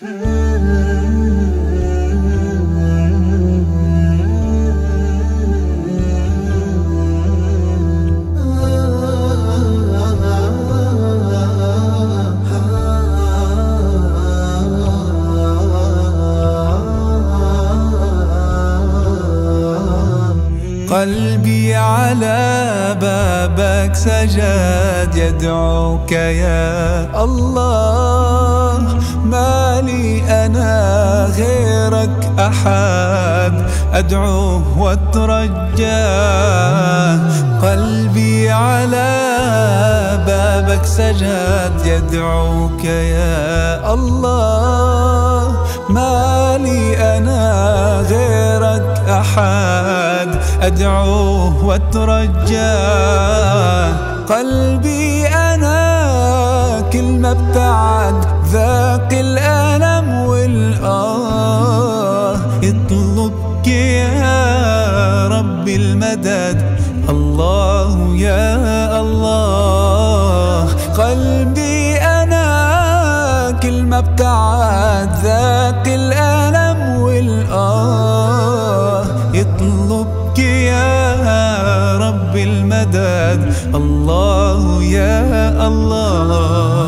قلبي على بابك سجد يدعوك يا الله. لي أنا غيرك أحد. أدعوه واترجاه قلبي على بابك سجد يدعوك يا الله ما لي أنا غيرك أحد. أدعوه واترجاه قلبي أنا كل ما ابتعد ذاق الألم والآه يطلبك يا رب المدد. الله يا الله. قلبي أنا كل ما ابتعد ذاق الألم والآه يطلبك يا رب المدد. الله يا الله.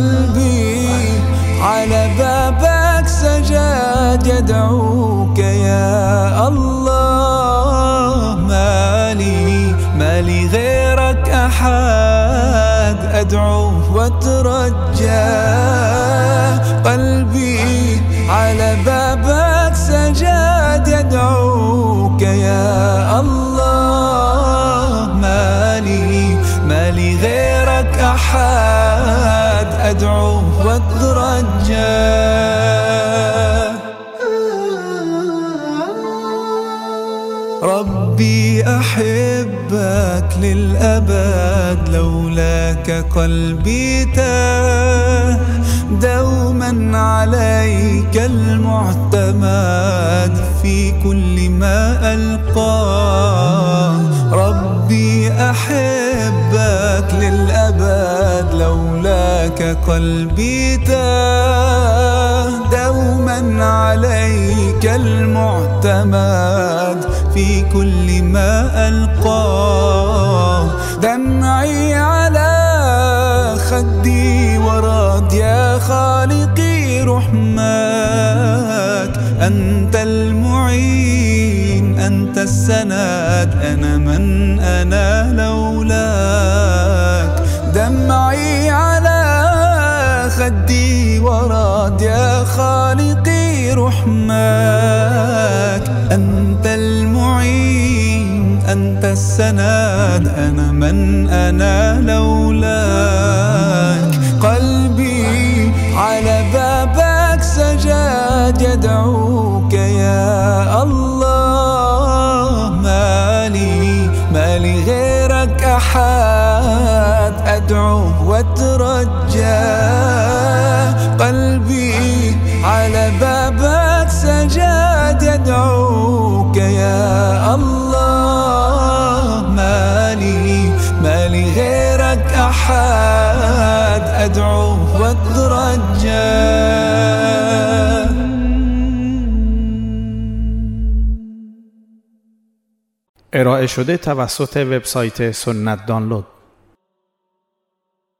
قلبي على بابك سجاد يدعوك يا الله. مالي مالي غيرك أحد. أدعوه واترجاه قلبي على بابك سجاد يدعوك يا الله. مالي مالي غيرك أحد. أدعوه واترجاه ربي أحبك للأبد لولاك قلبي تاه. دوما عليك المعتمد في كل ما ألقاه. ربي أحبك للأبد لولاك قلبي تاه دوما عليك المعتمد في كل ما ألقاه. دمعي على خدي ورد يا خالقي رحمك أنت المعين أنت السند أنا من أنا. خدي ورد يا خالقي رحمك أنت المعين أنت السند أنا من أنا لولاك. قلبي على بابك سجاد يدعوك يا الله. مالي مالي غيرك أحد. أدعوه واترجاه أدعوه واترجاه ارائه شده توسط وبسایت سنت دانلود.